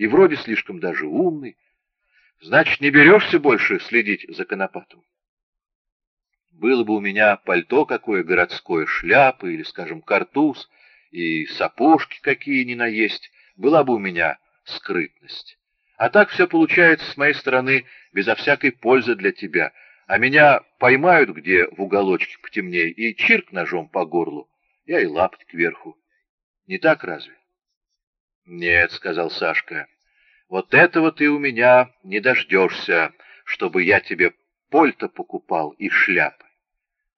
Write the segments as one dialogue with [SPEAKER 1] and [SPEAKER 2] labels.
[SPEAKER 1] и вроде слишком даже умный. Значит, не берешься больше следить за Конопатом? Было бы у меня пальто какое городское, шляпа или, скажем, картуз, и сапожки какие ни наесть, была бы у меня скрытность. А так все получается с моей стороны безо всякой пользы для тебя, а меня поймают где в уголочке потемнее и чирк ножом по горлу, я и лапать кверху. Не так разве? Нет, — сказал Сашка, — вот этого ты у меня не дождешься, чтобы я тебе пальто покупал и шляпы.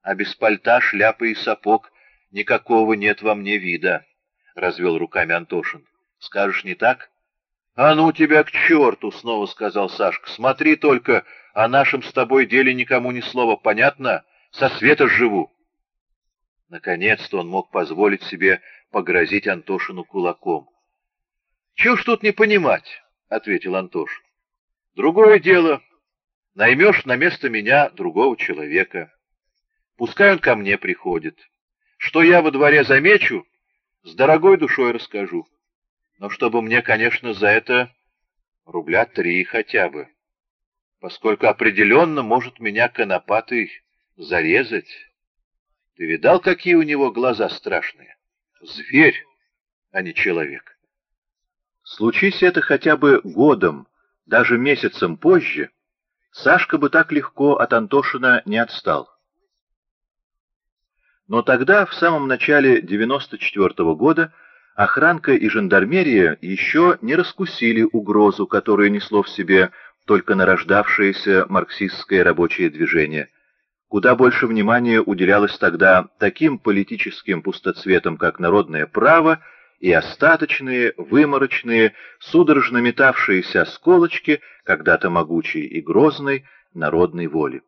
[SPEAKER 1] А без пальта, шляпы и сапог никакого нет во мне вида, — развел руками Антошин. Скажешь, не так? А ну тебя к черту, — снова сказал Сашка. Смотри только, о нашем с тобой деле никому ни слова, понятно? Со света живу. Наконец-то он мог позволить себе погрозить Антошину кулаком. «Чего ж тут не понимать?» — ответил Антош. «Другое дело. Наймешь на место меня другого человека. Пускай он ко мне приходит. Что я во дворе замечу, с дорогой душой расскажу. Но чтобы мне, конечно, за это рубля три хотя бы, поскольку определенно может меня конопатый зарезать. Ты видал, какие у него глаза страшные? Зверь, а не человек». Случись это хотя бы годом, даже месяцем позже, Сашка бы так легко от Антошина не отстал. Но тогда, в самом начале 94 -го года, охранка и жандармерия еще не раскусили угрозу, которую несло в себе только нарождавшееся марксистское рабочее движение. Куда больше внимания уделялось тогда таким политическим пустоцветам, как народное право и остаточные, выморочные, судорожно метавшиеся осколочки, когда-то могучей и грозной, народной воли.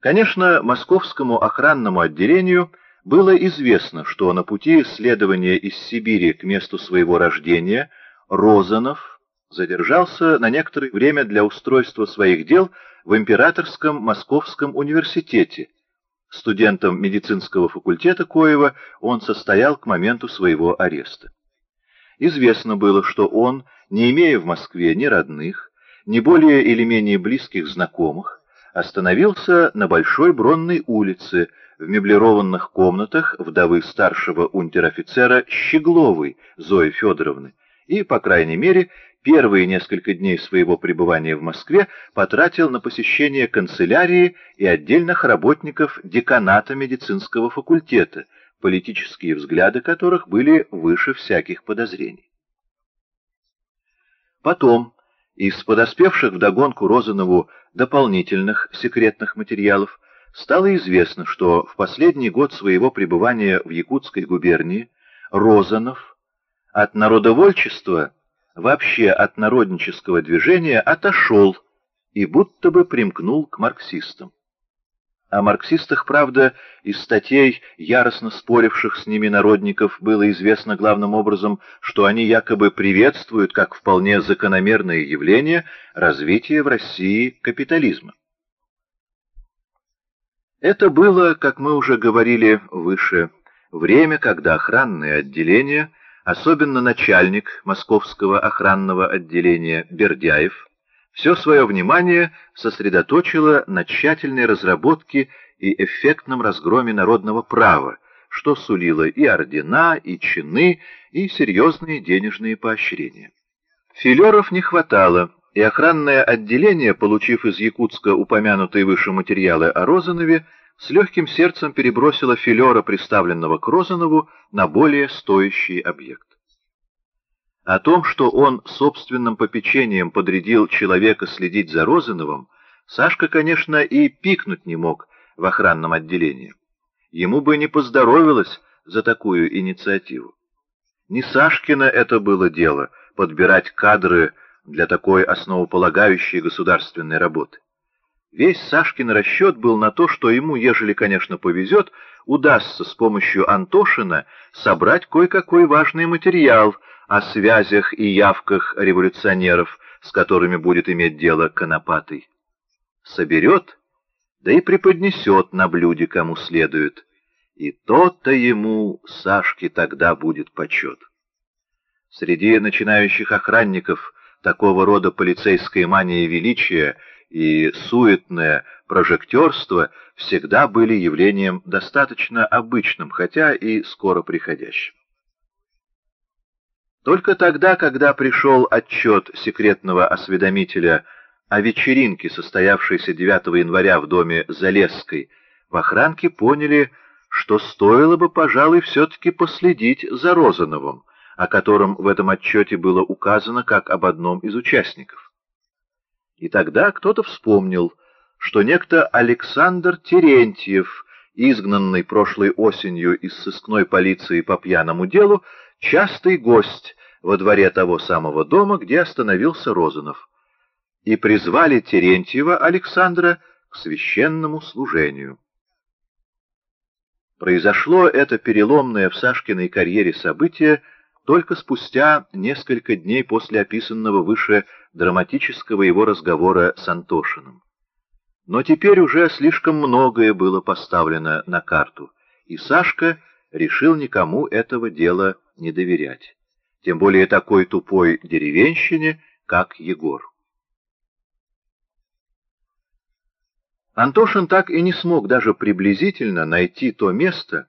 [SPEAKER 1] Конечно, московскому охранному отделению было известно, что на пути следования из Сибири к месту своего рождения Розанов задержался на некоторое время для устройства своих дел в Императорском Московском университете, Студентом медицинского факультета Коева он состоял к моменту своего ареста. Известно было, что он, не имея в Москве ни родных, ни более или менее близких знакомых, остановился на Большой Бронной улице, в меблированных комнатах вдовы старшего унтер-офицера Щегловой Зои Федоровны и, по крайней мере, первые несколько дней своего пребывания в Москве потратил на посещение канцелярии и отдельных работников деканата медицинского факультета, политические взгляды которых были выше всяких подозрений. Потом, из подоспевших вдогонку Розанову дополнительных секретных материалов, стало известно, что в последний год своего пребывания в Якутской губернии Розанов от народовольчества вообще от народнического движения отошел и будто бы примкнул к марксистам. О марксистах, правда, из статей, яростно споривших с ними народников, было известно главным образом, что они якобы приветствуют, как вполне закономерное явление, развитие в России капитализма. Это было, как мы уже говорили выше, время, когда охранное отделение – особенно начальник московского охранного отделения Бердяев, все свое внимание сосредоточило на тщательной разработке и эффектном разгроме народного права, что сулило и ордена, и чины, и серьезные денежные поощрения. Филеров не хватало, и охранное отделение, получив из Якутска упомянутые выше материалы о Розанове, с легким сердцем перебросила филера, приставленного к Розанову, на более стоящий объект. О том, что он собственным попечением подрядил человека следить за Розановым, Сашка, конечно, и пикнуть не мог в охранном отделении. Ему бы не поздоровилось за такую инициативу. Не Сашкина это было дело — подбирать кадры для такой основополагающей государственной работы. Весь Сашкин расчет был на то, что ему, ежели, конечно, повезет, удастся с помощью Антошина собрать кое-какой важный материал о связях и явках революционеров, с которыми будет иметь дело Конопатый. Соберет, да и преподнесет на блюде кому следует, и то-то ему, Сашке, тогда будет почет. Среди начинающих охранников такого рода полицейская мания величия и суетное прожектерство всегда были явлением достаточно обычным, хотя и скоро приходящим. Только тогда, когда пришел отчет секретного осведомителя о вечеринке, состоявшейся 9 января в доме Залесской, в охранке поняли, что стоило бы, пожалуй, все-таки последить за Розановым, о котором в этом отчете было указано как об одном из участников. И тогда кто-то вспомнил, что некто Александр Терентьев, изгнанный прошлой осенью из сыскной полиции по пьяному делу, частый гость во дворе того самого дома, где остановился Розанов, и призвали Терентьева Александра к священному служению. Произошло это переломное в Сашкиной карьере событие только спустя несколько дней после описанного выше драматического его разговора с Антошиным. Но теперь уже слишком многое было поставлено на карту, и Сашка решил никому этого дела не доверять, тем более такой тупой деревенщине, как Егор. Антошин так и не смог даже приблизительно найти то место,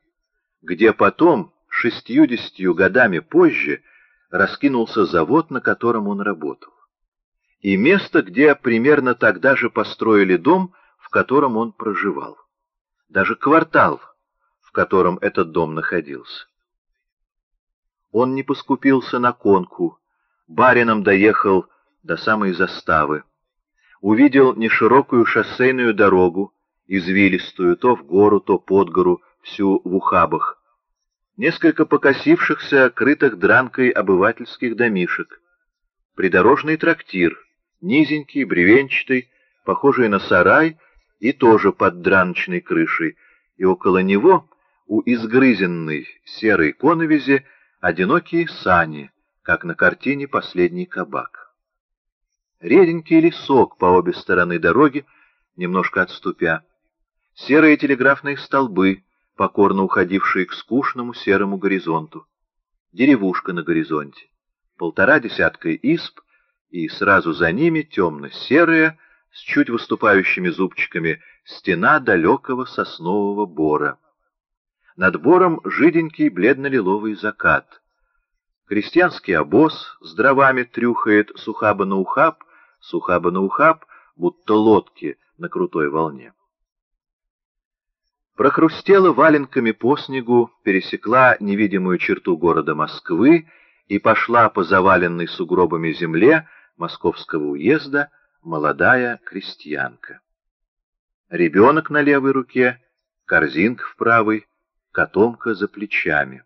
[SPEAKER 1] где потом, шестьюдесятью годами позже, раскинулся завод, на котором он работал, и место, где примерно тогда же построили дом, в котором он проживал, даже квартал, в котором этот дом находился. Он не поскупился на конку, барином доехал до самой заставы, увидел неширокую шоссейную дорогу, извилистую, то в гору, то под гору, всю в ухабах, несколько покосившихся, крытых дранкой обывательских домишек, придорожный трактир, низенький, бревенчатый, похожий на сарай и тоже под драночной крышей, и около него, у изгрызенной серой коновизи, одинокие сани, как на картине «Последний кабак». Реденький лесок по обе стороны дороги, немножко отступя. Серые телеграфные столбы, покорно уходившие к скучному серому горизонту. Деревушка на горизонте. Полтора десятка исп, и сразу за ними темно-серая, с чуть выступающими зубчиками, стена далекого соснового бора. Над бором жиденький бледно-лиловый закат. Крестьянский обоз с дровами трюхает сухаба на ухаб, сухаба на ухаб, будто лодки на крутой волне. Прохрустела валенками по снегу, пересекла невидимую черту города Москвы и пошла по заваленной сугробами земле московского уезда молодая крестьянка. Ребенок на левой руке, корзинка в правой, котомка за плечами.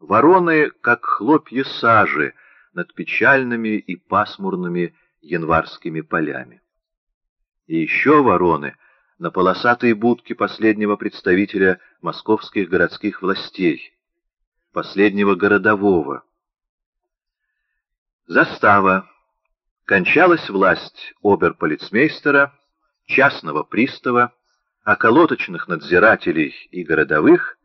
[SPEAKER 1] Вороны, как хлопья сажи, над печальными и пасмурными январскими полями. И еще вороны на полосатой будке последнего представителя московских городских властей, последнего городового. Застава. Кончалась власть оберполицмейстера, частного пристава, околоточных надзирателей и городовых,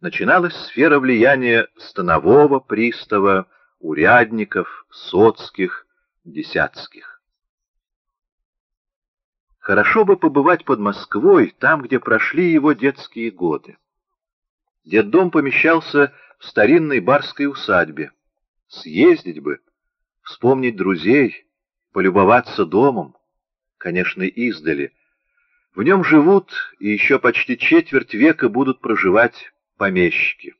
[SPEAKER 1] начиналась сфера влияния станового пристава, урядников, соцких, десятских. Хорошо бы побывать под Москвой, там, где прошли его детские годы. Детдом помещался в старинной барской усадьбе. Съездить бы, вспомнить друзей, полюбоваться домом, конечно, издали. В нем живут и еще почти четверть века будут проживать помещики.